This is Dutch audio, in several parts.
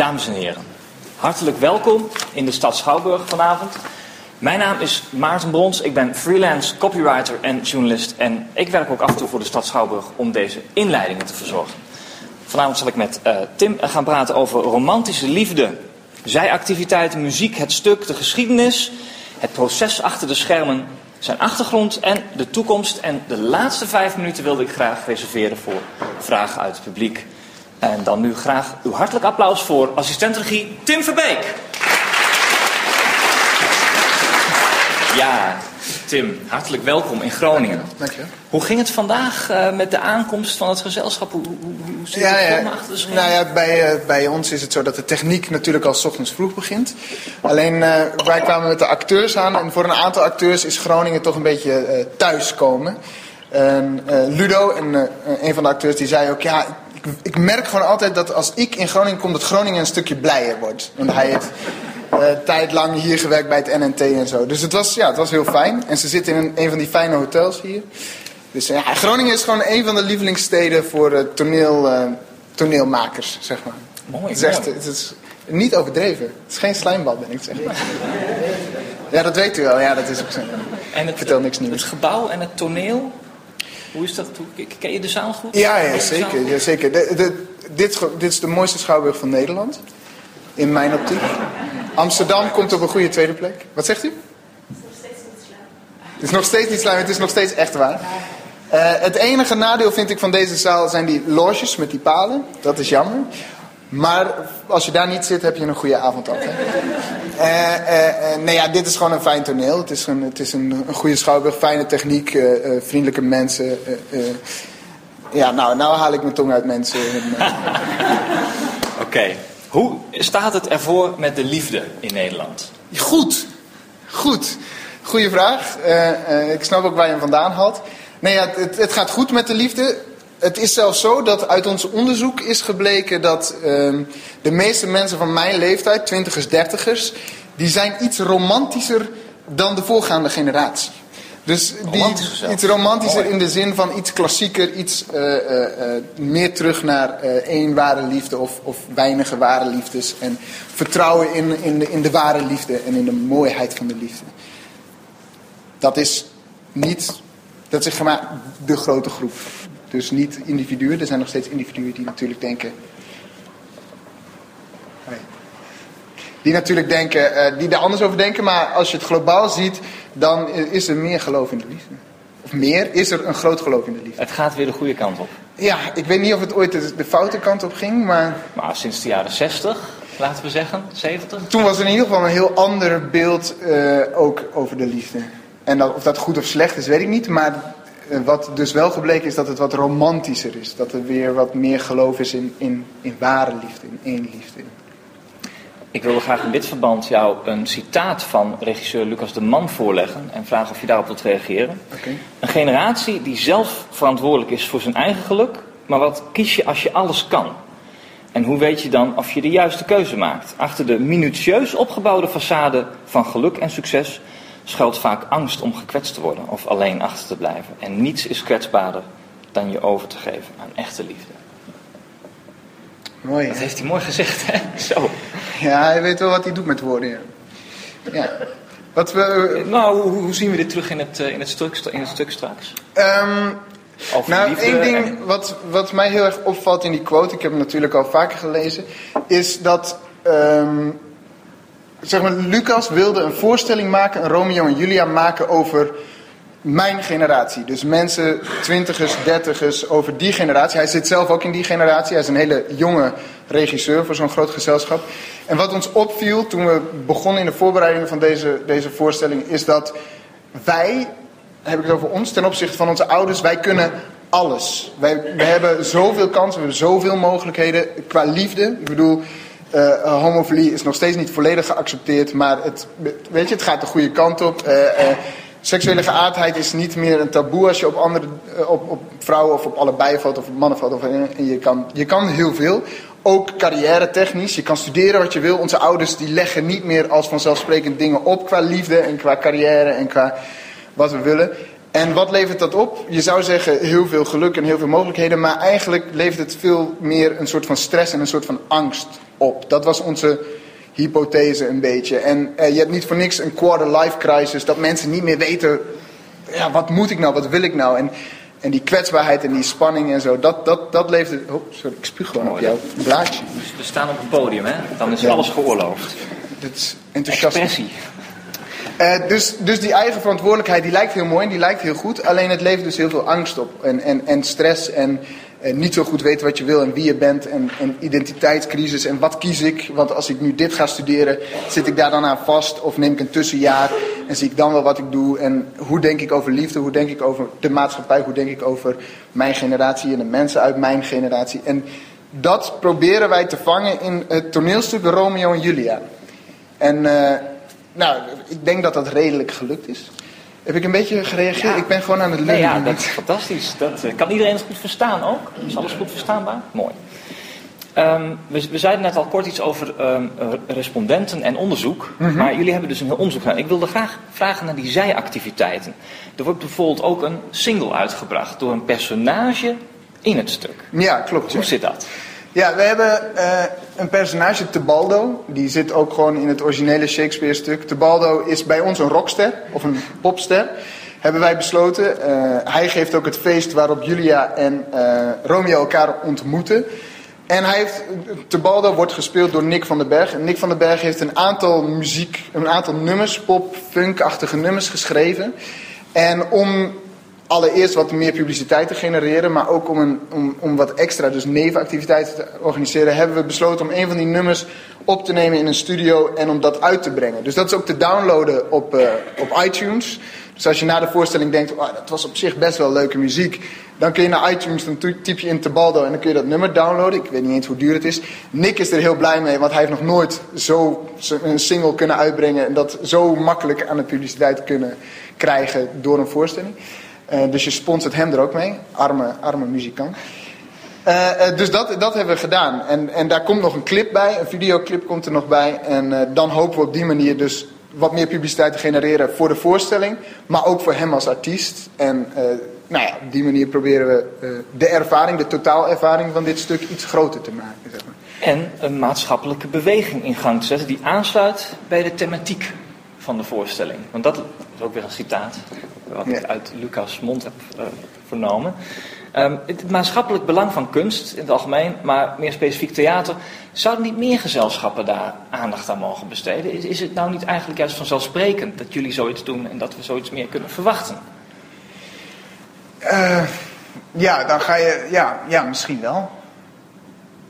Dames en heren, hartelijk welkom in de stad Schouwburg vanavond. Mijn naam is Maarten Brons, ik ben freelance copywriter en journalist en ik werk ook af en toe voor de stad Schouwburg om deze inleidingen te verzorgen. Vanavond zal ik met uh, Tim gaan praten over romantische liefde, zijactiviteiten, muziek, het stuk, de geschiedenis, het proces achter de schermen, zijn achtergrond en de toekomst. En de laatste vijf minuten wilde ik graag reserveren voor vragen uit het publiek. En dan nu graag uw hartelijk applaus voor assistentregie Tim Verbeek. Ja, Tim, hartelijk welkom in Groningen. Dank je. Hoe ging het vandaag uh, met de aankomst van het gezelschap? Hoe, hoe, hoe zit ja, het ja. achter de schermen? Nou ja, bij, uh, bij ons is het zo dat de techniek natuurlijk al s ochtends vroeg begint. Alleen uh, wij kwamen met de acteurs aan en voor een aantal acteurs is Groningen toch een beetje thuiskomen. En Ludo, en, een van de acteurs, die zei ook... ja ik, ik, merk gewoon altijd dat als ik in Groningen kom, dat Groningen een stukje blijer wordt. Want hij heeft uh, tijd lang hier gewerkt bij het NNT en zo. Dus het was, ja, het was heel fijn. En ze zitten in een, een van die fijne hotels hier. Dus ja, Groningen is gewoon een van de lievelingssteden voor uh, toneel, uh, toneelmakers, zeg maar. Mooi, het is, echt, het is niet overdreven. Het is geen slijmbal, ben ik te zeggen. Ja, dat weet u wel. Ja, dat is ook zo. En het, vertel niks nieuws. Het gebouw en het toneel, hoe is dat? Ken je de zaal goed? Ja, ja zeker. Ja, zeker. De, de, dit, dit is de mooiste schouwburg van Nederland. In mijn optiek. Amsterdam komt op een goede tweede plek. Wat zegt u? Het is nog steeds niet slijm. Het is nog steeds echt waar. Uh, het enige nadeel vind ik van deze zaal zijn die loges met die palen. Dat is jammer. Maar als je daar niet zit, heb je een goede avond altijd. Uh, uh, nee, ja, dit is gewoon een fijn toneel. Het is een, het is een, een goede schouwburg, fijne techniek, vriendelijke mensen. ja, nou, nou haal ik mijn tong uit mensen. Oké. Hoe staat het ervoor met de liefde in Nederland? Goed. Goed. Goeie vraag. ik snap ook waar je hem vandaan haalt. Nee, ja, het, het gaat goed met de liefde het is zelfs zo dat uit ons onderzoek is gebleken dat uh, de meeste mensen van mijn leeftijd, twintigers, dertigers, die zijn iets romantischer dan de voorgaande generatie. Dus die, iets romantischer in de zin van iets klassieker, iets uh, uh, meer terug naar één ware liefde of, of weinige ware liefdes. En vertrouwen in, in, de, in de ware liefde en in de mooiheid van de liefde. Dat is niet, dat is zeg maar de grote groep. Dus niet individuen. Er zijn nog steeds individuen die natuurlijk denken. Die natuurlijk denken, uh, die er anders over denken. Maar als je het globaal ziet, dan is er meer geloof in de liefde. Of meer, is er een groot geloof in de liefde. Het gaat weer de goede kant op. Ja, ik weet niet of het ooit de, de foute kant op ging, maar... Maar sinds de jaren 60, laten we zeggen, 70? Toen was er in ieder geval een heel ander beeld uh, ook over de liefde. En dat, of dat goed of slecht is, weet ik niet. Maar wat dus wel gebleken is dat het wat romantischer is. Dat er weer wat meer geloof is in, in, in ware liefde, in één liefde. Ik wilde graag in dit verband jou een citaat van regisseur Lucas de Man voorleggen en vragen of je daarop wilt reageren. Okay. Een generatie die zelf verantwoordelijk is voor zijn eigen geluk, maar wat kies je als je alles kan? En hoe weet je dan of je de juiste keuze maakt? Achter de minutieus opgebouwde façade van geluk en succes schuilt vaak angst om gekwetst te worden of alleen achter te blijven. En niets is kwetsbaarder dan je over te geven aan echte liefde. Mooi. Dat heeft hij mooi gezegd, hè? Zo. Ja, hij weet wel wat hij doet met woorden. Ja. ja. Wat we, nou, hoe, hoe, zien we dit terug in het, in het, stuk, in het stuk straks? Um, nou, één ding wat, wat mij heel erg opvalt in die quote, ik heb hem natuurlijk al vaker gelezen, is dat um, zeg maar, Lucas wilde een voorstelling maken, een Romeo en Julia maken over mijn generatie. Dus mensen, twintigers, dertigers, over die generatie. Hij zit zelf ook in die generatie. Hij is een hele jonge regisseur voor zo'n groot gezelschap. En wat ons opviel toen we begonnen in de voorbereidingen van deze, deze voorstelling, is dat wij, heb ik het over ons, ten opzichte van onze ouders, wij kunnen alles. Wij, wij hebben zoveel kansen, we hebben zoveel mogelijkheden qua liefde. Ik bedoel, uh, homofilie is nog steeds niet volledig geaccepteerd, maar het, weet je, het gaat de goede kant op. Uh, seksuele geaardheid is niet meer een taboe als je op, andere, op, op vrouwen of op allebei valt of op mannen valt. Of, en je, kan, je kan heel veel. Ook carrière technisch. Je kan studeren wat je wil. Onze ouders die leggen niet meer als vanzelfsprekend dingen op qua liefde en qua carrière en qua wat we willen. En wat levert dat op? Je zou zeggen heel veel geluk en heel veel mogelijkheden, maar eigenlijk levert het veel meer een soort van stress en een soort van angst op. Dat was onze hypothese een beetje. En uh, je hebt niet voor niks een quarter life crisis, dat mensen niet meer weten, ja, wat moet ik nou, wat wil ik nou? En, en die kwetsbaarheid en die spanning en zo, dat, dat, dat levert... Oh, sorry, ik spuug gewoon op jouw blaadje. We staan op een podium, hè? Dan is alles geoorloofd. Dit is enthousiasme. Uh, dus, dus die eigen verantwoordelijkheid, die lijkt heel mooi en die lijkt heel goed. Alleen het levert dus heel veel angst op. En, en, en stress en, niet zo goed weten wat je wil en wie je bent. En, en identiteitscrisis en wat kies ik. Want als ik nu dit ga studeren, zit ik daar dan aan vast? Of neem ik een tussenjaar en zie ik dan wel wat ik doe? En hoe denk ik over liefde? Hoe denk ik over de maatschappij? Hoe denk ik over mijn generatie en de mensen uit mijn generatie? En dat proberen wij te vangen in het toneelstuk Romeo en Julia. En... Uh, nou, ik denk dat dat redelijk gelukt is. Heb ik een beetje gereageerd? Ik ben gewoon aan het leren. ja, dat is fantastisch. Dat, uh, kan iedereen het goed verstaan ook? Is alles goed verstaanbaar? Mooi. Um, we, we, zeiden net al kort iets over um, respondenten en onderzoek. Mm -hmm. Maar jullie hebben dus een heel onderzoek gedaan. Ik wilde graag vragen naar die zijactiviteiten. Er wordt bijvoorbeeld ook een single uitgebracht door een personage in het stuk. Ja, klopt. Hoe zit dat? Ja, we hebben uh, een personage, Tebaldo. Die zit ook gewoon in het originele Shakespeare-stuk. Tebaldo is bij ons een rockster of een popster. Hebben wij besloten. Uh, hij geeft ook het feest waarop Julia en uh, Romeo elkaar ontmoeten. En hij heeft, Tebaldo wordt gespeeld door Nick van den Berg. En Nick van den Berg heeft een aantal muziek, een aantal nummers, pop, funk-achtige nummers geschreven. En om allereerst wat meer publiciteit te genereren, maar ook om, een, om, om wat extra, dus nevenactiviteiten te organiseren, hebben we besloten om een van die nummers op te nemen in een studio en om dat uit te brengen. Dus dat is ook te downloaden op, uh, op iTunes. Dus als je na de voorstelling denkt, oh, dat was op zich best wel leuke muziek, dan kun je naar iTunes, dan typ je in Tebaldo en dan kun je dat nummer downloaden. Ik weet niet eens hoe duur het is. Nick is er heel blij mee, want hij heeft nog nooit zo een single kunnen uitbrengen en dat zo makkelijk aan de publiciteit kunnen krijgen door een voorstelling. Uh, dus je sponsort hem er ook mee. Arme, arme muzikant. Uh, uh, dus dat, dat hebben we gedaan. En, en daar komt nog een clip bij. Een videoclip komt er nog bij. En dan hopen we op die manier dus wat meer publiciteit te genereren voor de voorstelling. Maar ook voor hem als artiest. En nou ja, op die manier proberen we de ervaring, de totaalervaring van dit stuk iets groter te maken. Zeg maar. En een maatschappelijke beweging in gang te zetten die aansluit bij de thematiek van de voorstelling. Want dat is ook weer een citaat wat ik uit Lucas' mond heb uh, vernomen. Um, het maatschappelijk belang van kunst in het algemeen, maar meer specifiek theater, zouden niet meer gezelschappen daar aandacht aan mogen besteden? Is, is het nou niet eigenlijk juist vanzelfsprekend dat jullie zoiets doen en dat we zoiets meer kunnen verwachten? Uh, ja, dan ga je, ja, ja, misschien wel.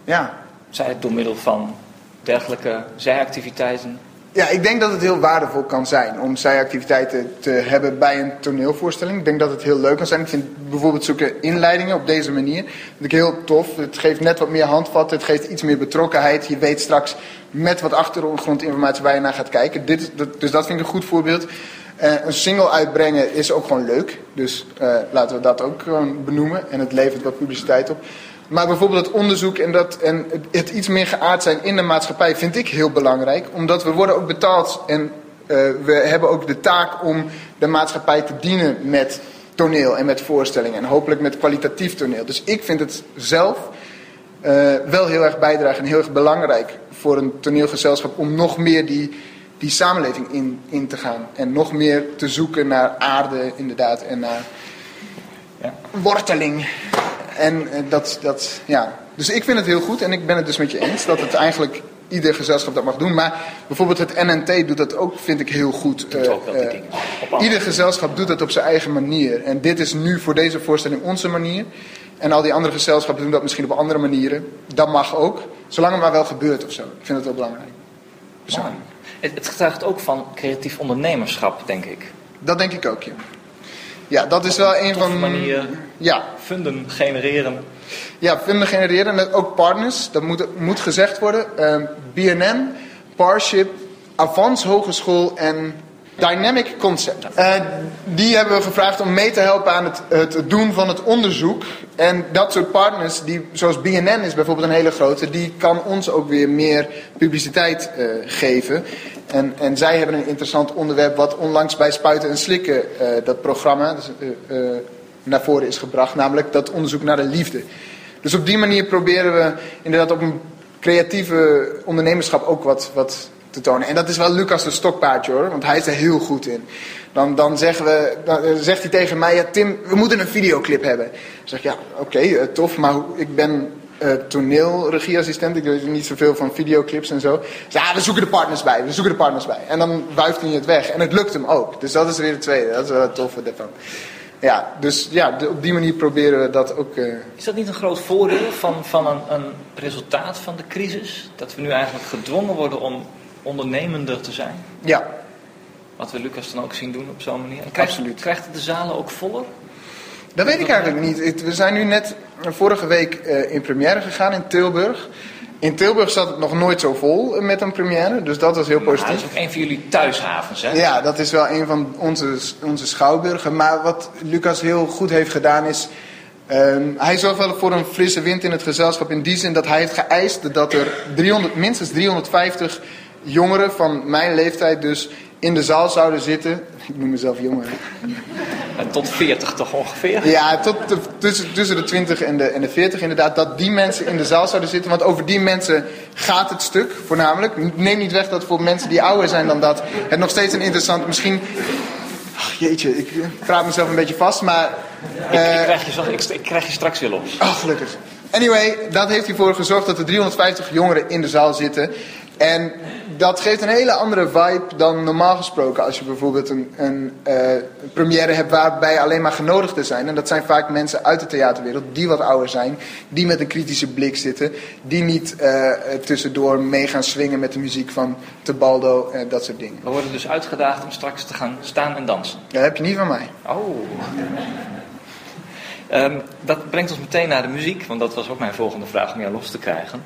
Ja. Zij het door middel van dergelijke zijactiviteiten ja, ik denk dat het heel waardevol kan zijn om zijactiviteiten te hebben bij een toneelvoorstelling. Ik denk dat het heel leuk kan zijn. Ik vind bijvoorbeeld zoeken inleidingen op deze manier. Dat ik heel tof. Het geeft net wat meer handvatten. Het geeft iets meer betrokkenheid. Je weet straks met wat achtergrondinformatie waar je naar gaat kijken. Dit, dus dat vind ik een goed voorbeeld. Uh, een single uitbrengen is ook gewoon leuk. Dus uh, laten we dat ook gewoon benoemen. En het levert wat publiciteit op. Maar bijvoorbeeld het onderzoek en, dat, en het iets meer geaard zijn in de maatschappij vind ik heel belangrijk. Omdat we worden ook betaald en uh, we hebben ook de taak om de maatschappij te dienen met toneel en met voorstellingen. En hopelijk met kwalitatief toneel. Dus ik vind het zelf uh, wel heel erg bijdragen en heel erg belangrijk voor een toneelgezelschap om nog meer die, die samenleving in, in te gaan. En nog meer te zoeken naar aarde inderdaad en naar ja. worteling. En eh, dat, dat, ja. Dus ik vind het heel goed en ik ben het dus met je eens dat het eigenlijk ieder gezelschap dat mag doen. Maar bijvoorbeeld het NNT doet dat ook, vind ik heel goed. Uh, uh, ieder gezelschap doet dat op zijn eigen manier. En dit is nu voor deze voorstelling onze manier. En al die andere gezelschappen doen dat misschien op andere manieren. Dat mag ook, zolang het maar wel gebeurt of zo. Ik vind het wel belangrijk. Persoonlijk. Het, het getuigt ook van creatief ondernemerschap, denk ik. Dat denk ik ook, ja. Ja, dat is wel een van. manier ja. funden genereren. Ja, funden genereren. En ook partners, dat moet, moet gezegd worden. Uh, ehm, BNN, Parship, Avans Hogeschool en Dynamic Concept. Uh, die hebben we gevraagd om mee te helpen aan het, het doen van het onderzoek. En dat soort partners, die, zoals BNN is bijvoorbeeld een hele grote, die kan ons ook weer meer publiciteit uh, geven. En, en zij hebben een interessant onderwerp wat onlangs bij Spuiten en Slikken, dat programma, dus, naar voren is gebracht. Namelijk dat onderzoek naar de liefde. Dus op die manier proberen we inderdaad op een creatieve ondernemerschap ook wat, wat te tonen. En dat is wel Lucas de stokpaardje hoor, want hij is er heel goed in. Dan, dan, zeggen we, eh, zegt hij tegen mij, ja Tim, we moeten een videoclip hebben. Dan zeg ik, ja oké, eh, tof, maar ik ben uh, toneelregieassistent. Ik weet niet zoveel van videoclips en zo. Dus ja, we zoeken de partners bij, we zoeken de partners bij. En dan wuift hij het weg. En het lukt hem ook. Dus dat is weer het tweede, dat is wel het toffe ervan. Ja, dus ja, op die manier proberen we dat ook. Uh... Is dat niet een groot voordeel van, van een, een resultaat van de crisis? Dat we nu eigenlijk gedwongen worden om ondernemender te zijn? Ja. Wat we Lucas dan ook zien doen op zo'n manier. krijgt, Absoluut. Krijgt het de zalen ook voller? Dat weet ik eigenlijk niet. We zijn nu net vorige week uh, in première gegaan in Tilburg. In Tilburg zat het nog nooit zo vol met een première, dus dat was heel positief. dat is ook een van jullie thuishavens, hè? Ja, dat is wel een van onze, onze schouwburgen. Maar wat Lucas heel goed heeft gedaan is... Um, hij zorgt wel voor een frisse wind in het gezelschap in die zin dat hij heeft geëist dat er 300, minstens 350 jongeren van mijn leeftijd dus in de zaal zouden zitten. Ik noem mezelf jonger. Tot 40 toch ongeveer? Ja, tot tussen, tussen de 20 en de, en de 40 inderdaad. Dat die mensen in de zaal zouden zitten. Want over die mensen gaat het stuk voornamelijk. Neem niet weg dat voor mensen die ouder zijn dan dat... het nog steeds een interessant... Misschien... Ach, jeetje, ik praat mezelf een beetje vast, maar... ik, uh, krijg je, ik, ik krijg je straks weer los. Ach, gelukkig. Anyway, dat heeft ervoor gezorgd dat er 350 jongeren in de zaal zitten. En dat geeft een hele andere vibe dan normaal gesproken als je bijvoorbeeld een, een uh, première hebt waarbij alleen maar genodigden zijn. En dat zijn vaak mensen uit de theaterwereld die wat ouder zijn, die met een kritische blik zitten, die niet uh, tussendoor mee gaan swingen met de muziek van Tebaldo en dat soort dingen. We worden dus uitgedaagd om straks te gaan staan en dansen. dat heb je niet van mij. Oh. Um, dat brengt ons meteen naar de muziek, want dat was ook mijn volgende vraag om jou los te krijgen.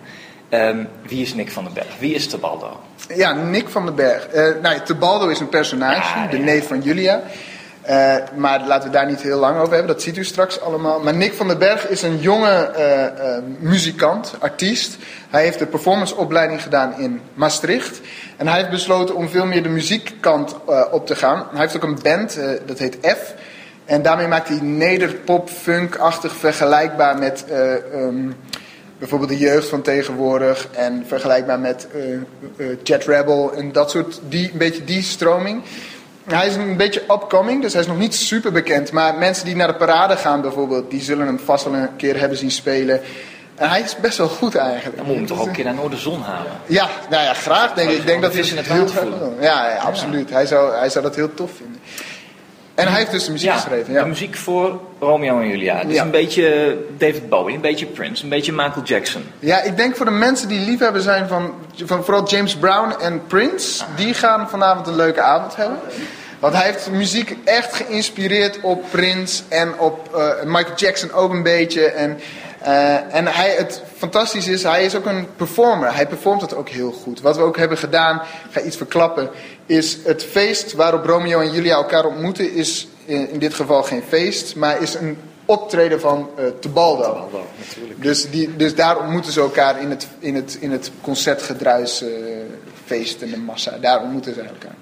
Um, wie is Nick van den Berg? Wie is Tebaldo? Ja, Nick van den Berg. Uh, nou, Tebaldo is een personage, de neef van Julia. Uh, maar laten we daar niet heel lang over hebben, dat ziet u straks allemaal. Maar Nick van den Berg is een jonge uh, muzikant, artiest. Hij heeft de performanceopleiding gedaan in Maastricht. En hij heeft besloten om veel meer de muziekkant op te gaan. Hij heeft ook een band, dat heet F. En daarmee maakt hij nederpop, funk-achtig vergelijkbaar met um, bijvoorbeeld de jeugd van tegenwoordig en vergelijkbaar met uh, Jet Rebel en dat soort, die, een beetje die stroming. Hij is een beetje upcoming, dus hij is nog niet super bekend. Maar mensen die naar de parade gaan bijvoorbeeld, die zullen hem vast wel een keer hebben zien spelen. En hij is best wel goed eigenlijk. Dan moet je toch ook een keer naar Noorderzon halen? Ja, nou ja, graag denk ik. Ik denk dat hij het heel tof Ja, ja, absoluut. Hij, zou, hij zou dat heel tof vinden. En hij heeft dus de muziek geschreven. Ja. De muziek voor Romeo en Julia. Dus ja. een beetje David Bowie, een beetje Prince, een beetje Michael Jackson. Ja, ik denk voor de mensen die liefhebber zijn van, van vooral James Brown en Prince, die gaan vanavond een leuke avond hebben. Want hij heeft muziek echt geïnspireerd op Prince en op uh, Michael Jackson ook een beetje. En uh, en hij, het fantastisch is, hij is ook een performer. Hij performt het ook heel goed. Wat we ook hebben gedaan, ik ga iets verklappen, is het feest waarop Romeo en Julia elkaar ontmoeten, is in, in dit geval geen feest, maar is een optreden van uh, Tebaldo. Tebaldo natuurlijk. Dus, die, dus daar ontmoeten ze elkaar in het, in het, in het concertgedruis, uh, feest en de massa. Daar ontmoeten ze elkaar.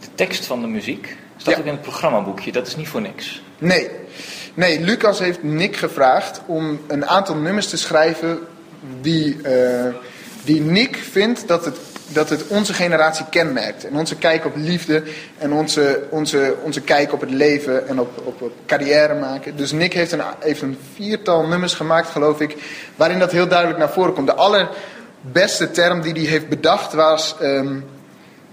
De tekst van de muziek staat ook in het programmaboekje, dat is niet voor niks. Nee. Nee, Lucas heeft Nick gevraagd om een aantal nummers te schrijven die, uh, die Nick vindt dat het, dat het onze generatie kenmerkt. En onze kijk op liefde en onze, onze, onze kijk op het leven en op, op, op carrière maken. Dus Nick heeft een, heeft een viertal nummers gemaakt, geloof ik, waarin dat heel duidelijk naar voren komt. De allerbeste term die hij heeft bedacht was... Um,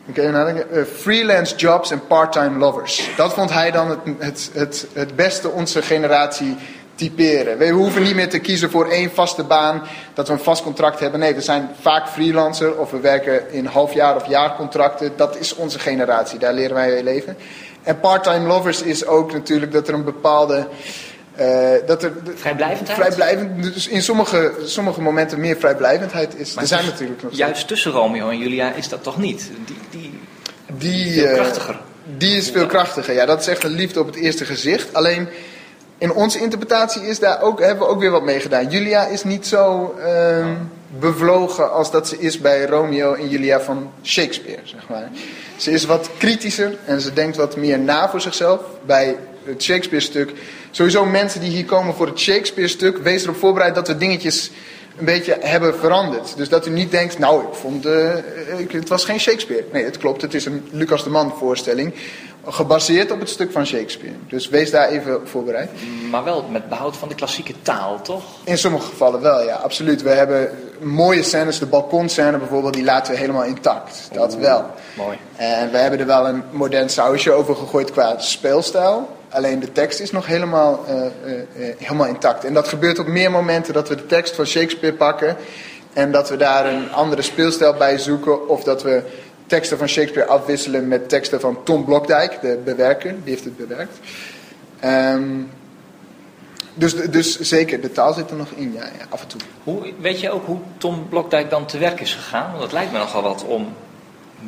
Okay, uh, freelance jobs en part-time lovers. Dat vond hij dan het, het, het, het beste onze generatie typeren. We hoeven niet meer te kiezen voor één vaste baan, dat we een vast contract hebben. Nee, we zijn vaak freelancer of we werken in halfjaar of jaarcontracten. Dat is onze generatie, daar leren wij leven. En part-time lovers is ook natuurlijk dat er een bepaalde uh, dat er, vrijblijvendheid? Vrijblijvend, dus in sommige, sommige momenten meer vrijblijvendheid is. Maar er zijn natuurlijk nog Juist tussen Romeo en Julia is dat toch niet? Die, die, die veel uh, krachtiger. Die is veel krachtiger, ja. Dat is echt een liefde op het eerste gezicht. Alleen in onze interpretatie is daar ook, hebben we ook weer wat mee gedaan. Julia is niet zo. Uh, bevlogen als dat ze is bij Romeo en Julia van Shakespeare, zeg maar. Ze is wat kritischer en ze denkt wat meer na voor zichzelf. Bij het Shakespeare-stuk. Sowieso mensen die hier komen voor het Shakespeare-stuk, wees erop voorbereid dat we dingetjes een beetje hebben veranderd. Dus dat u niet denkt, nou, ik vond, uh, het was geen Shakespeare. Nee, het klopt, het is een Lucas de Man voorstelling. Gebaseerd op het stuk van Shakespeare. Dus wees daar even voorbereid. Maar wel met behoud van de klassieke taal, toch? In sommige gevallen wel, ja, absoluut. We hebben mooie scènes, de balkonscène bijvoorbeeld, die laten we helemaal intact. Dat wel. Mooi. En we hebben er wel een modern sausje over gegooid qua speelstijl. Alleen de tekst is nog helemaal, uh, uh, helemaal intact. En dat gebeurt op meer momenten dat we de tekst van Shakespeare pakken. En dat we daar een andere speelstijl bij zoeken. Of dat we teksten van Shakespeare afwisselen met teksten van Tom Blokdijk, de bewerker. Die heeft het bewerkt. Um, dus, dus zeker, de taal zit er nog in, ja, ja, af en toe. Hoe, weet je ook hoe Tom Blokdijk dan te werk is gegaan? Want het lijkt me nogal wat om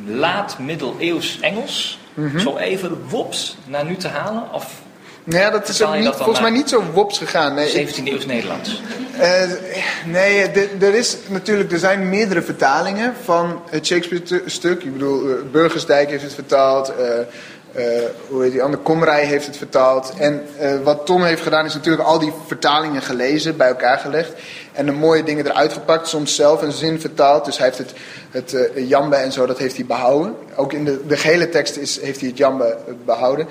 laat middeleeuws Engels mm zo even wops naar nu te halen? Of ja, dat is ook niet, volgens mij niet zo wops gegaan. Nee, 17e eeuws Nederlands. Uh, nee, er, is natuurlijk, er zijn meerdere vertalingen van het Shakespeare-stuk. Ik bedoel, uh, Burgersdijk heeft het vertaald. Uh, uh, hoe die andere? Komrij heeft het vertaald. En uh, wat Tom heeft gedaan is natuurlijk al die vertalingen gelezen, bij elkaar gelegd. En de mooie dingen eruit gepakt, soms zelf een zin vertaald. Dus hij heeft het, het uh, jambe en zo, dat heeft hij behouden. Ook in de, de gehele tekst is, heeft hij het jambe behouden.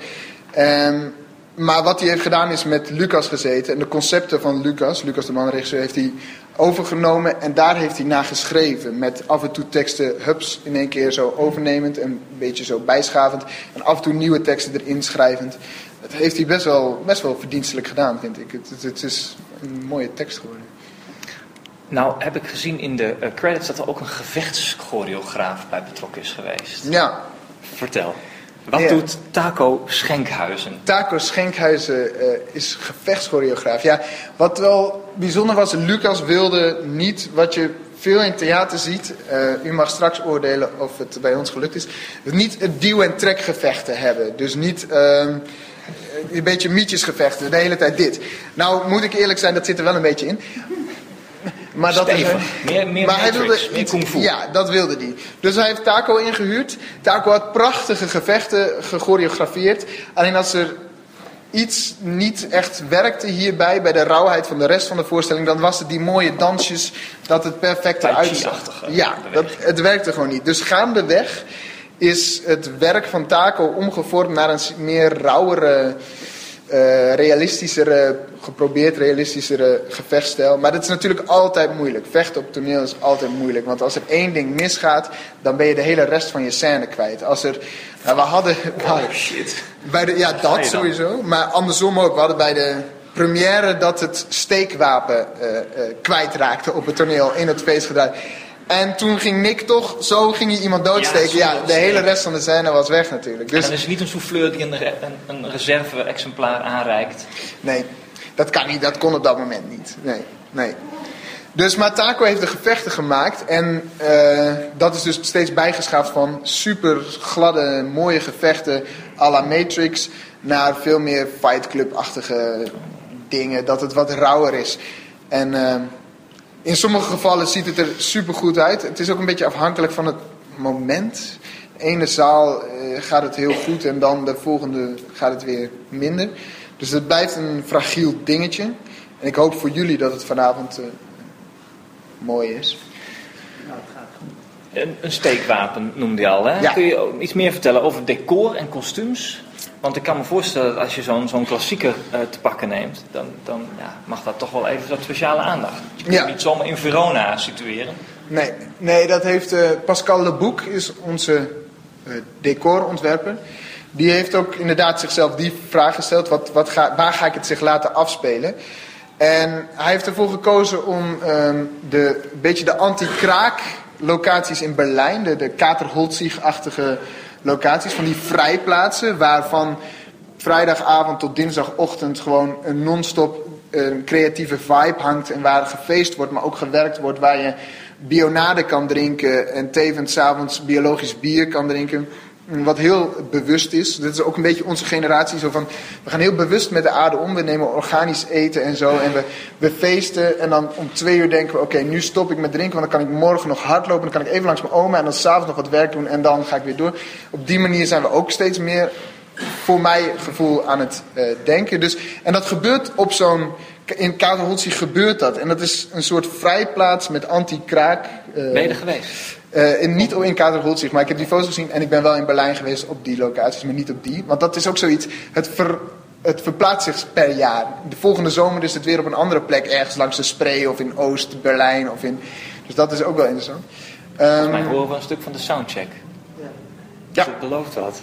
Maar wat hij heeft gedaan is met Lucas gezeten. En de concepten van Lucas, Lucas de manregisseur, heeft hij overgenomen. En daar heeft hij naar geschreven. Met af en toe teksten, hups, in één keer zo overnemend. En een beetje zo bijschavend. En af en toe nieuwe teksten erin schrijvend. Dat heeft hij best wel, best wel verdienstelijk gedaan, vind ik. Het, het, is een mooie tekst geworden. Nou, heb ik gezien in de uh, credits dat er ook een gevechtschoreograaf bij betrokken is geweest. Ja. Vertel. Wat doet Taco Schenkhuizen? Taco Schenkhuizen uh, is gevechtschoreograaf. Ja, wat wel bijzonder was, Lucas wilde niet wat je veel in theater ziet. Uh, u mag straks oordelen of het bij ons gelukt is. Niet het duw- en trekgevechten hebben. Dus niet uh, een beetje mietjesgevechten, de hele tijd dit. Nou, moet ik eerlijk zijn, dat zit er wel een beetje in. Maar dat meer, meer maar hij wilde meer kung fu. Ja, dat wilde hij. Dus hij heeft Taco ingehuurd. Taco had prachtige gevechten gechoreografeerd. Alleen als er iets niet echt werkte hierbij, bij de rauwheid van de rest van de voorstelling, dan was het die mooie dansjes, dat het perfect eruit zag. Ja, dat, het werkte gewoon niet. Dus gaandeweg is het werk van Taco omgevormd naar een meer rauwere uh, realistischere, geprobeerd realistischere gevechtsstijl. Maar dat is natuurlijk altijd moeilijk. Vechten op toneel is altijd moeilijk. Want als er één ding misgaat, dan ben je de hele rest van je scène kwijt. Als er, nou, we hadden... Oh shit. Bij de, ja, dat sowieso. Maar andersom ook. We hadden bij de première dat het steekwapen uh, uh, kwijtraakte op het toneel in het feestgedrag. En toen ging Nick toch, zo ging hij iemand doodsteken. Ja, de hele rest van de scène was weg natuurlijk. Dus... En dan is het niet een souffleur die een, een, een reserve-exemplaar aanreikt. Nee, dat kan niet. Dat kon op dat moment niet. Nee, nee. Dus Matako heeft de gevechten gemaakt. En uh, dat is dus steeds bijgeschaafd van super gladde, mooie gevechten à la Matrix. Naar veel meer Fight Club-achtige dingen. Dat het wat rauwer is. En... Uh, in sommige gevallen ziet het er super goed uit. Het is ook een beetje afhankelijk van het moment. De ene zaal eh, gaat het heel goed en dan de volgende gaat het weer minder. Dus het blijft een fragiel dingetje. En ik hoop voor jullie dat het vanavond uh, mooi is. Nou, het gaat Een, een steekwapen noemde je al, hè? Kun je iets meer vertellen over decor en kostuums? Want ik kan me voorstellen dat als je zo'n zo'n klassieker uh, te pakken neemt, dan, dan ja, mag dat toch wel even wat speciale aandacht. Je kunt ja. niet zomaar in Verona situeren. Nee, nee dat heeft uh, Pascal Leboek, is onze uh, decorontwerper. Die heeft ook inderdaad zichzelf die vraag gesteld: wat, wat ga, waar ga ik het zich laten afspelen? En hij heeft ervoor gekozen om um, de, een beetje de anti-kraak locaties in Berlijn, de, de Katerholzig-achtige locaties, van die vrijplaatsen, waarvan vrijdagavond tot dinsdagochtend gewoon een non-stop creatieve vibe hangt en waar gefeest wordt, maar ook gewerkt wordt, waar je bionade kan drinken en tevens avonds biologisch bier kan drinken. Wat heel bewust is. Dit is ook een beetje onze generatie. Zo van, we gaan heel bewust met de aarde om. We nemen organisch eten en zo. En we, we feesten. En dan om twee uur denken we: oké, nu stop ik met drinken. Want dan kan ik morgen nog hardlopen. Dan kan ik even langs mijn oma. En dan s'avonds nog wat werk doen. En dan ga ik weer door. Op die manier zijn we ook steeds meer, voor mij gevoel, aan het uh, denken. Dus, en dat gebeurt op zo'n. In Katerholtsie gebeurt dat. En dat is een soort vrijplaats met anti-kraak. Uh, ben je er geweest? Uh, in, niet in Katerholzig, maar ik heb die foto's gezien en ik ben wel in Berlijn geweest op die locaties, maar niet op die. Want dat is ook zoiets, het, ver, het verplaatst zich per jaar. De volgende zomer is het weer op een andere plek, ergens langs de Spree of in Oost-Berlijn. of in. Dus dat is ook wel interessant. Volgens mij ehm, horen we een stuk van de soundcheck. Ja. Dus het belooft wat.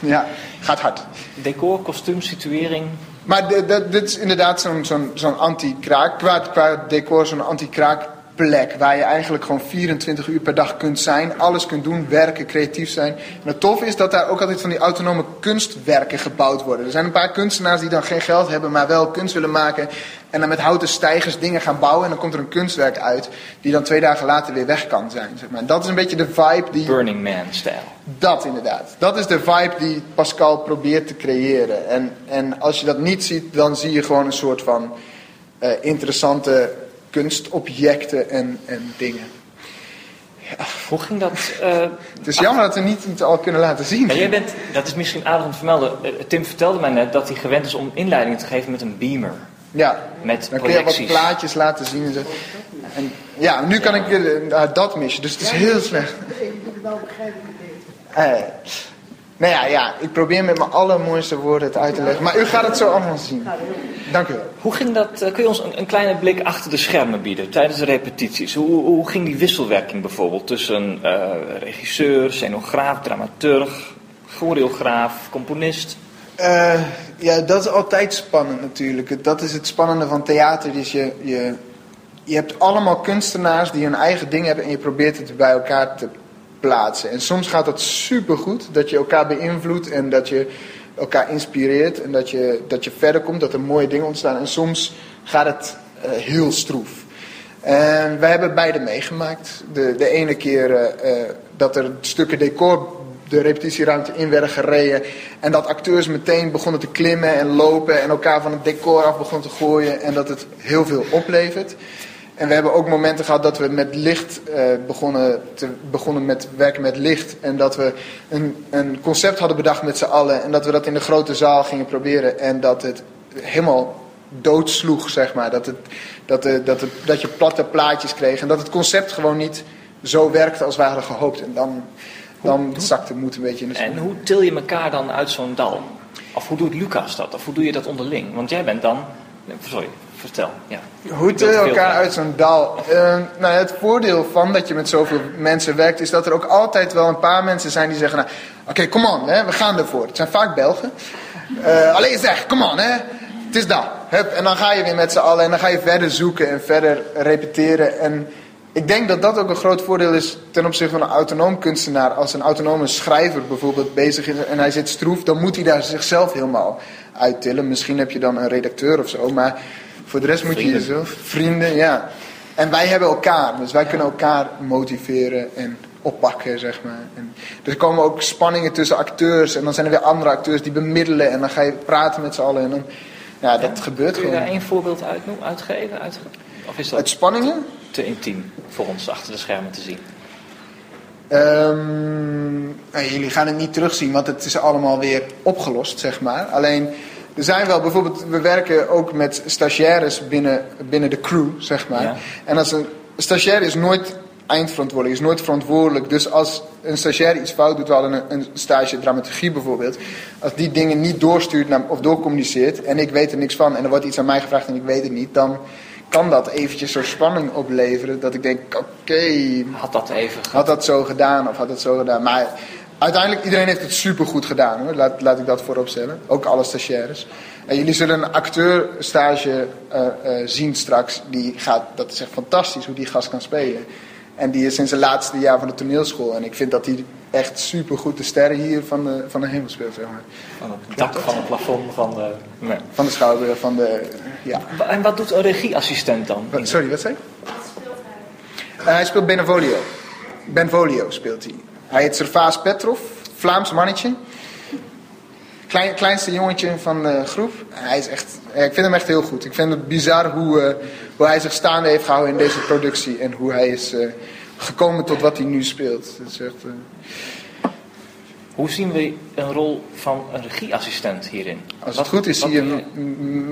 Ja, gaat hard. Decor, kostuum, situering. Maar dit is inderdaad zo'n zo'n zo'n anti-kraak. Qua, qua decor, zo'n anti-kraak plek waar je eigenlijk gewoon 24 uur per dag kunt zijn, alles kunt doen, werken, creatief zijn. En het tof is dat daar ook altijd van die autonome kunstwerken gebouwd worden. Er zijn een paar kunstenaars die dan geen geld hebben, maar wel kunst willen maken en dan met houten stijgers dingen gaan bouwen en dan komt er een kunstwerk uit die dan twee dagen later weer weg kan zijn. Zeg maar. En dat is een beetje de vibe die... Burning Man-stijl. Dat inderdaad. Dat is de vibe die Pascal probeert te creëren. En, en als je dat niet ziet, dan zie je gewoon een soort van uh, interessante kunstobjecten en, en dingen. Ja. Hoe ging dat? Uh, het is jammer dat we niet iets al kunnen laten zien. jij bent, dat is misschien aardig om te vermelden. Eh, Tim vertelde mij net dat hij gewend is om inleidingen te geven met een beamer. Ja, met dan kun je wat plaatjes laten zien. En zo. En, ja, nu kan ik uh, dat missen, dus het is heel slecht. Ik moet wel begrijpen. Nou ja, ja, ik probeer met mijn allermooiste woorden het uit te leggen. Maar u gaat het zo allemaal zien. Dank u. Hoe ging dat, eh, kun je ons een, een kleine blik achter de schermen bieden tijdens de repetities? Hoe, hoe ging die wisselwerking bijvoorbeeld tussen uh, regisseur, scenograaf, dramaturg, choreograaf, componist? Uh, ja, dat is altijd spannend natuurlijk. Dat is het spannende van theater. Dus je, je, je hebt allemaal kunstenaars die hun eigen ding hebben en je probeert het bij elkaar te plaatsen. En soms gaat dat supergoed, dat je elkaar beïnvloedt en dat je elkaar inspireert en dat je, dat je verder komt, dat er mooie dingen ontstaan. En soms gaat het uh, heel stroef. En wij hebben beide meegemaakt. De, de ene keer uh, dat er stukken decor de repetitieruimte in werden gereden. En dat acteurs meteen begonnen te klimmen en lopen en elkaar van het decor af begonnen te gooien. En dat het heel veel oplevert. En we hebben ook momenten gehad dat we met licht uh, begonnen, te, begonnen met werken met licht. En dat we een, een concept hadden bedacht met z'n allen. En dat we dat in de grote zaal gingen proberen. En dat het helemaal doodsloeg, zeg maar. Dat, het, dat, de, dat, het, dat je platte plaatjes kreeg. En dat het concept gewoon niet zo werkte als wij hadden gehoopt. En dan, dan zakte de moed een beetje in de zon. En hoe til je elkaar dan uit zo'n dal? Of hoe doet Lucas dat? Of hoe doe je dat onderling? Want jij bent dan... Sorry, Vertel, ja. Hoe til elkaar uit zo'n dal? Uh, nou, het voordeel van dat je met zoveel mensen werkt, is dat er ook altijd wel een paar mensen zijn die zeggen: nou, Oké, okay, come on, hè, we gaan ervoor. Het zijn vaak Belgen. Uh, alleen zeg, come on, hè, het is dat. Hup, en dan ga je weer met z'n allen en dan ga je verder zoeken en verder repeteren. En ik denk dat dat ook een groot voordeel is ten opzichte van een autonoom kunstenaar. Als een autonome schrijver bijvoorbeeld bezig is en hij zit stroef, dan moet hij daar zichzelf helemaal uittillen. Misschien heb je dan een redacteur of zo, maar voor de rest moet je jezelf, vrienden, ja. En wij hebben elkaar, dus wij kunnen elkaar motiveren en oppakken, zeg maar. En er komen ook spanningen tussen acteurs en dan zijn er weer andere acteurs die bemiddelen en dan ga je praten met z'n allen en dan, ja, dat gebeurt gewoon. Kun je daar één voorbeeld uit, uitgeven? Uit, of is dat Uit spanningen? Te intiem voor ons achter de schermen te zien. Um, jullie gaan het niet terugzien, want het is allemaal weer opgelost, zeg maar. Alleen er zijn wel, bijvoorbeeld, we werken ook met stagiaires binnen, binnen de crew, zeg maar. En als een stagiair is nooit eindverantwoordelijk, is nooit verantwoordelijk. Dus als een stagiair iets fout doet, we hadden een, een stage dramaturgie bijvoorbeeld. Als die dingen niet doorstuurt naar, of doorcommuniceert en ik weet er niks van en er wordt iets aan mij gevraagd en ik weet het niet, dan kan dat eventjes zo'n spanning opleveren dat ik denk, oké. had dat even Had dat zo gedaan of had dat zo gedaan. Maar uiteindelijk, iedereen heeft het supergoed gedaan hoor. Laat, laat ik dat voorop stellen. Ook alle stagiaires. En jullie zullen een acteurstage uh, uh, zien straks. Die gaat, dat is echt fantastisch hoe die gast kan spelen. En die is sinds het laatste jaar van de toneelschool. En ik vind dat hij echt supergoed de sterren hier van de, van de hemel speelt, zeg maar. Van het dak, van het plafond, van de... Nee. Van de schouder, van de... Ja. En wat doet een regieassistent dan? sorry, wat zei je? Wat speelt hij? Uh, hij speelt Benvolio. Benvolio speelt hij. Hij heet Servaas Petrov. Vlaams mannetje. Klein, kleinste jongetje van de groep. Hij is echt, ik vind hem echt heel goed. Ik vind het bizar hoe, uh, hoe hij zich staande heeft gehouden in deze productie. En hoe hij is uh, gekomen tot wat hij nu speelt. Dat is echt, uh... Hoe zien we een rol van een regieassistent hierin? Als het wat, goed is, zie je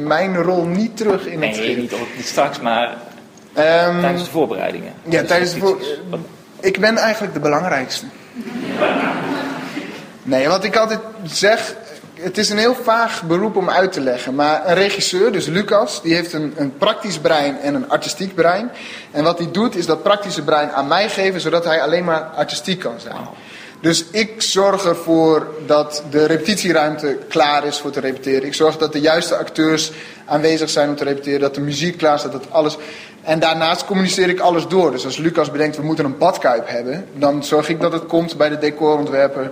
mijn rol niet terug in nee, het Nee, niet, niet straks, maar um, tijdens de voorbereidingen. Ja, dus tijdens de voorbereidingen. Ik ben eigenlijk de belangrijkste. Nee, wat ik altijd zeg, het is een heel vaag beroep om uit te leggen. Maar een regisseur, dus Lucas, die heeft een, een praktisch brein en een artistiek brein. En wat hij doet, is dat praktische brein aan mij geven, zodat hij alleen maar artistiek kan zijn. Dus ik zorg ervoor dat de repetitieruimte klaar is voor te repeteren. Ik zorg dat de juiste acteurs aanwezig zijn om te repeteren. Dat de muziek klaar staat, dat alles. En daarnaast communiceer ik alles door. Dus als Lucas bedenkt, we moeten een badkuip hebben. Dan zorg ik dat het komt bij de decorontwerper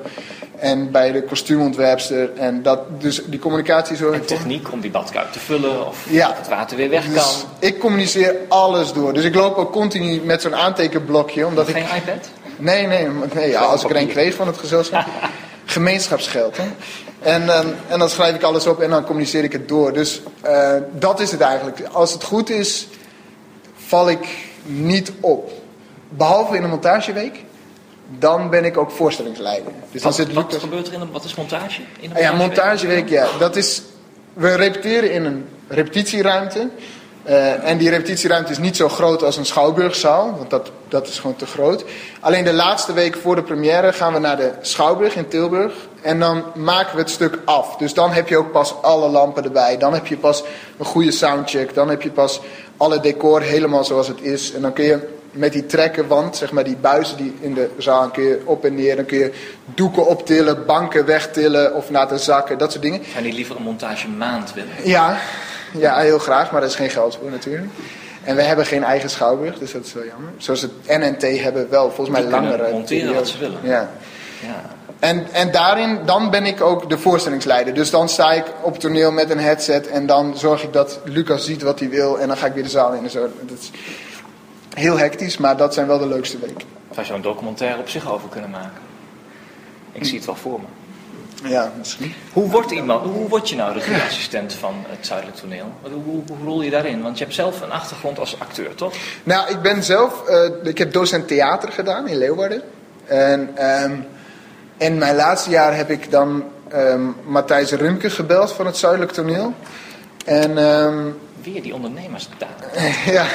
en bij de kostuumontwerpster. En dat, dus die communicatie ik techniek om die badkuip te vullen of ja. het water weer weg kan. Dus ik communiceer alles door. Dus ik loop ook continu met zo'n aantekenblokje. Omdat Geen ik... iPad? Nee, nee, nee ja, als ik er een kreeg van het gezelschap. Gemeenschapsgeld. Hè? En, um, en dan schrijf ik alles op en dan communiceer ik het door. Dus uh, dat is het eigenlijk. Als het goed is, val ik niet op. Behalve in een montageweek. Dan ben ik ook voorstellingsleider. Dus wat, dan zit wat gebeurt er in een, wat is montage? In een ja, montageweek, ja. Dat is, we repeteren in een repetitieruimte. Uh, en die repetitieruimte is niet zo groot als een schouwburgzaal, want dat, dat is gewoon te groot. Alleen de laatste week voor de première gaan we naar de Schouwburg in Tilburg. En dan maken we het stuk af. Dus dan heb je ook pas alle lampen erbij. Dan heb je pas een goede soundcheck. Dan heb je pas alle decor helemaal zoals het is. En dan kun je met die trekkenwand, zeg maar die buizen die in de zaal, kun je op en neer. Dan kun je doeken optillen, banken wegtillen of laten zakken, dat soort dingen. Zou die liever een montage maand willen? Ja, ja, heel graag, maar daar is geen geld voor natuurlijk. En we hebben geen eigen schouwburg, dus dat is wel jammer. Zoals het NNT hebben wel volgens mij langere. monteren wat ze willen. Ja. ja. En, en daarin, dan ben ik ook de voorstellingsleider. Dus dan sta ik op toneel met een headset en dan zorg ik dat Lucas ziet wat hij wil en dan ga ik weer de zaal in en zo. Dat is heel hectisch, maar dat zijn wel de leukste weken. Zou je een documentaire op zich over kunnen maken? Ik zie het wel voor me. Ja, misschien. Hoe wordt, iemand, hoe word je nou regieassistent van het Zuidelijk Toneel? Hoe, hoe, hoe, rol je daarin? Want je hebt zelf een achtergrond als acteur, toch? Nou, ik ben zelf... Uh, ik heb docent theater gedaan in Leeuwarden. En um, in mijn laatste jaar heb ik dan um, Matthijs Rumke gebeld van het Zuidelijk Toneel. En... Um, Weer die ondernemerstaak. ja,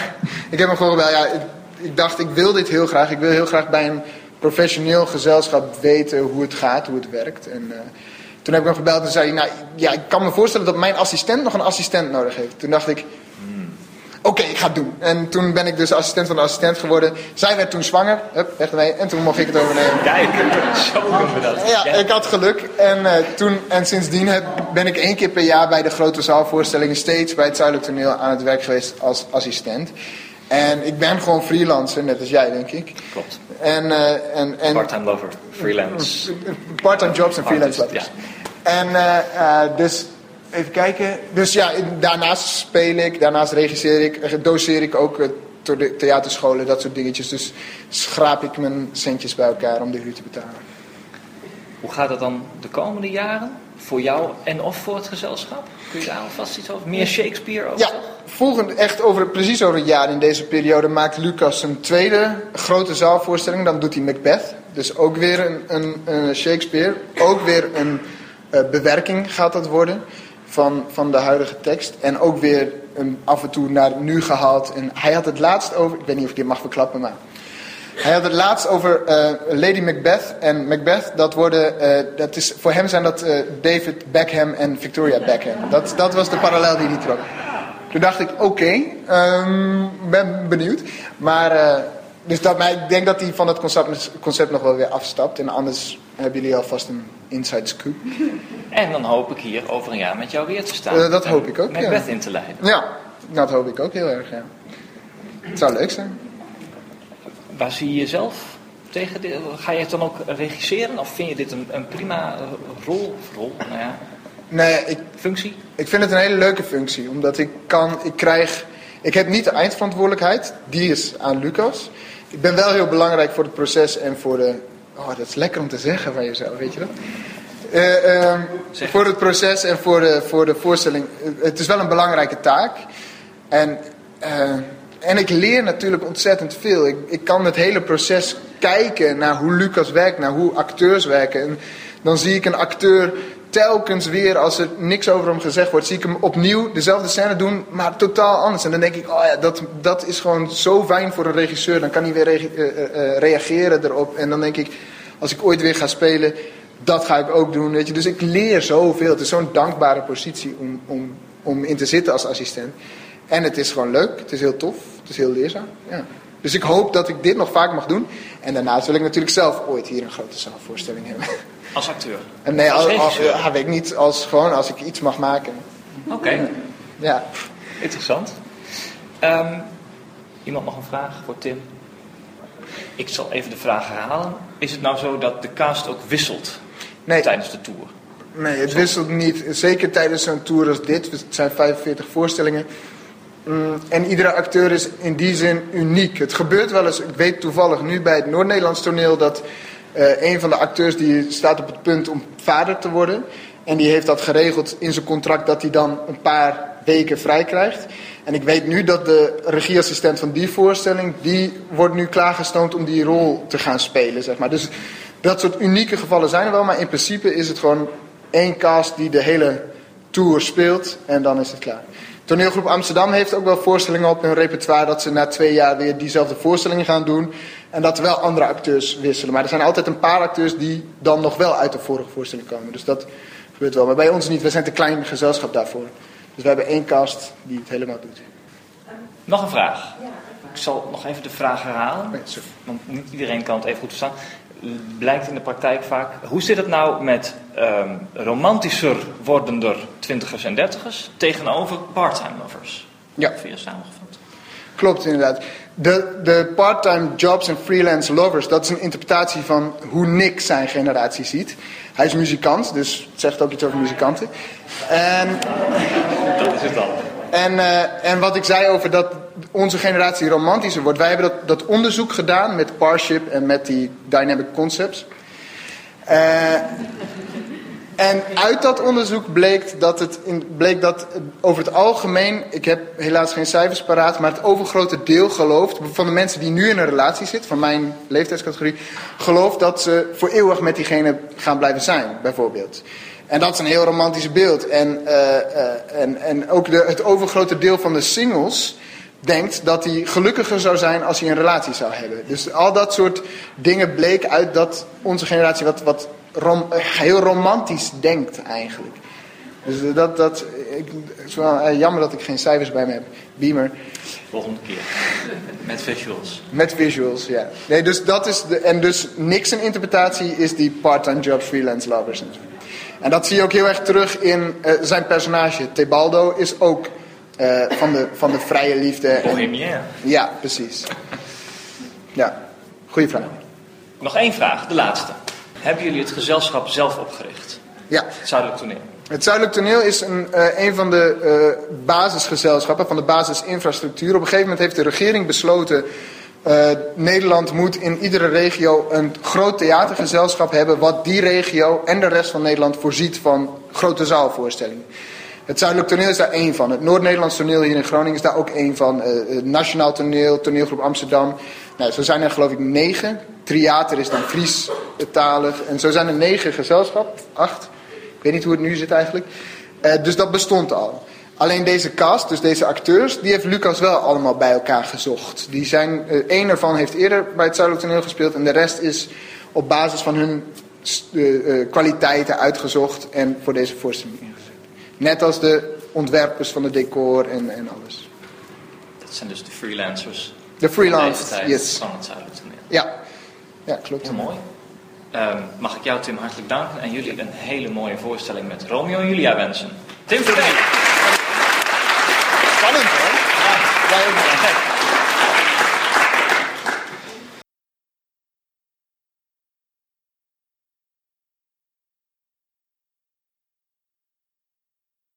ik heb hem gewoon. Ja, ik, dacht, ik wil dit heel graag. Ik wil heel graag bij een professioneel gezelschap weten hoe het gaat, hoe het werkt. En uh, toen heb ik hem gebeld en zei nou ja, ik kan me voorstellen dat mijn assistent nog een assistent nodig heeft. Toen dacht ik, oké, ik ga het doen. En toen ben ik dus assistent van de assistent geworden. Zij werd toen zwanger, hup, weg ermee. En toen mocht ik het overnemen. Kijk, zo doen we dat. Ja, ik had geluk. En, uh, toen, en sindsdien heb, ben ik één keer per jaar bij de grote zaalvoorstellingen steeds bij het Zuidelijk Toneel aan het werk geweest als assistent. En ik ben gewoon freelancer, net als jij, denk ik. Klopt. En, uh, en, en, Part-time lover, freelance. Part-time jobs en freelance lovers. Ja. En uh, dus, even kijken. Dus ja, daarnaast speel ik, daarnaast regisseer ik, doseer ik ook door de theaterscholen, dat soort dingetjes. Dus schraap ik mijn centjes bij elkaar om de huur te betalen. Hoe gaat het dan de komende jaren? Voor jou en of voor het gezelschap? Kun je daar alvast iets over? Meer Shakespeare over? Ja, volgend, echt over, precies over een jaar in deze periode maakt Lucas een tweede grote zaalvoorstelling. Dan doet hij Macbeth. Dus ook weer een, een, een Shakespeare. Ook weer een uh, bewerking gaat dat worden van, van de huidige tekst. En ook weer een, af en toe naar nu gehaald. En hij had het laatst over, ik weet niet of ik dit mag verklappen, maar hij had het laatst over uh, Lady Macbeth. En Macbeth, dat worden, uh, dat is, voor hem zijn dat uh, David Beckham en Victoria Beckham. Dat, dat was de parallel die hij trok. Toen dacht ik, oké, um, ben benieuwd. Maar, dus dat, maar ik denk dat hij van het concept, concept nog wel weer afstapt. En anders hebben jullie alvast een inside scoop. En dan hoop ik hier over een jaar met jou weer te staan. dat hoop ik ook, Macbeth ja. in te leiden. Ja, dat hoop ik ook heel erg, ja. Het zou leuk zijn. Waar zie je jezelf tegen? Ga je het dan ook regisseren? Of vind je dit een, een prima rol? rol nou ja, nee, ik, functie? Ik vind het een hele leuke functie. Omdat ik kan, ik krijg... Ik heb niet de eindverantwoordelijkheid. Die is aan Lucas. Ik ben wel heel belangrijk voor het proces en voor de Oh, dat is lekker om te zeggen van jezelf, weet je dat? Uh, uh, voor het proces en voor de, voor de voorstelling. Het is wel een belangrijke taak. En, uh, en ik leer natuurlijk ontzettend veel. Ik, ik kan het hele proces kijken naar hoe Lucas werkt, naar hoe acteurs werken. En dan zie ik een acteur telkens weer, als er niks over hem gezegd wordt, zie ik hem opnieuw dezelfde scène doen, maar totaal anders. En dan denk ik, oh ja, dat, dat is gewoon zo fijn voor een regisseur. Dan kan hij weer re reageren erop. En dan denk ik, als ik ooit weer ga spelen, dat ga ik ook doen. Weet je. Dus ik leer zoveel. Het is zo'n dankbare positie om, om, om in te zitten als assistent. En het is gewoon leuk, het is heel tof, het is heel leerzaam. Ja. Dus ik hoop dat ik dit nog vaak mag doen. En daarnaast wil ik natuurlijk zelf ooit hier een grote zaalvoorstelling hebben. Als acteur? En nee, als, als, ja, weet ik niet. Als, gewoon als ik iets mag maken. Oké. Ja. Interessant. Um, iemand nog een vraag voor Tim? Ik zal even de vraag herhalen. Is het nou zo dat de cast ook wisselt nee. tijdens de tour? Nee, het wisselt niet. Zeker tijdens zo'n tour als dit. Het zijn 45 voorstellingen. Mm, en iedere acteur is in die zin uniek. Het gebeurt wel eens, ik weet toevallig nu bij het Noord-Nederlands toneel dat uh, een van de acteurs die staat op het punt om vader te worden. En die heeft dat geregeld in zijn contract dat hij dan een paar weken vrij krijgt. En ik weet nu dat de regieassistent van die voorstelling, die wordt nu klaargestoomd om die rol te gaan spelen, zeg maar. Dus dat soort unieke gevallen zijn er wel, maar in principe is het gewoon één cast die de hele tour speelt en dan is het klaar. Toneelgroep Amsterdam heeft ook wel voorstellingen op hun repertoire dat ze na twee jaar weer diezelfde voorstellingen gaan doen. En dat er wel andere acteurs wisselen. Maar er zijn altijd een paar acteurs die dan nog wel uit de vorige voorstelling komen. Dus dat gebeurt wel. Maar bij ons niet. We zijn te klein gezelschap daarvoor. Dus we hebben één cast die het helemaal doet. Nog een vraag. Ik zal nog even de vraag herhalen. Want niet iedereen kan het even goed verstaan blijkt in de praktijk vaak. Hoe zit het nou met um, romantischer wordender twintigers en dertigers tegenover part-time lovers? Ja. Via samengevat. Klopt inderdaad. De, de part-time jobs en freelance lovers, dat is een interpretatie van hoe Nick zijn generatie ziet. Hij is muzikant, dus het zegt ook iets over muzikanten. En, dat is het al. En, uh, en wat ik zei over dat onze generatie romantischer wordt. Wij hebben dat, dat onderzoek gedaan met Parship en met die Dynamic Concepts. Uh, en uit dat onderzoek bleek dat, het in, bleek dat over het algemeen, ik heb helaas geen cijfers paraat, maar het overgrote deel gelooft, van de mensen die nu in een relatie zitten, van mijn leeftijdscategorie, gelooft dat ze voor eeuwig met diegene gaan blijven zijn, bijvoorbeeld. En dat is een heel romantisch beeld. En, uh, uh, en, en ook de, het overgrote deel van de singles denkt dat hij gelukkiger zou zijn als hij een relatie zou hebben. Dus al dat soort dingen bleek uit dat onze generatie wat, wat rom, heel romantisch denkt eigenlijk. Dus dat, dat, ik, het is wel uh, jammer dat ik geen cijfers bij me heb. Beamer. Volgende keer. Met visuals. Met visuals, ja. Nee, dus dat is de, en dus niks een interpretatie is die part-time job freelance lovers. En dat zie je ook heel erg terug in uh, zijn personage. Tebaldo is ook uh, van, de, van de vrije liefde. Bohemien. Ja, precies. Ja, goede vraag. Nog één vraag, de laatste. Hebben jullie het gezelschap zelf opgericht? Ja. Het Zuidelijk Toneel. Het Zuidelijk Toneel is een, uh, een van de uh, basisgezelschappen, van de basisinfrastructuur. Op een gegeven moment heeft de regering besloten... Nederland moet in iedere regio een groot theatergezelschap hebben... wat die regio en de rest van Nederland voorziet van grote zaalvoorstellingen. Het Zuidelijk Toneel is daar één van. Het Noord-Nederlands Toneel hier in Groningen is daar ook één van. Uh, Nationaal Toneel, Toneelgroep Amsterdam. Nou, zo zijn er geloof ik negen. Triater is dan Friestalig. En zo zijn er negen gezelschappen. Acht. Ik weet niet hoe het nu zit eigenlijk. Uh, dus dat bestond al. Alleen deze cast, dus deze acteurs, die heeft Lucas wel allemaal bij elkaar gezocht. Die zijn, één ervan heeft eerder bij het Zuidelijk Toneel gespeeld. En de rest is op basis van hun kwaliteiten uitgezocht en voor deze voorstelling Net als de ontwerpers van het decor en, en alles. Dat zijn dus de freelancers. De freelancers, yes. Van het Zuidelijk Ja, ja klopt. Heel mooi. Um, mag ik jou, Tim, hartelijk danken en jullie een hele mooie voorstelling met Romeo en Julia wensen. Tim Spannend hoor. Ja, wij ook.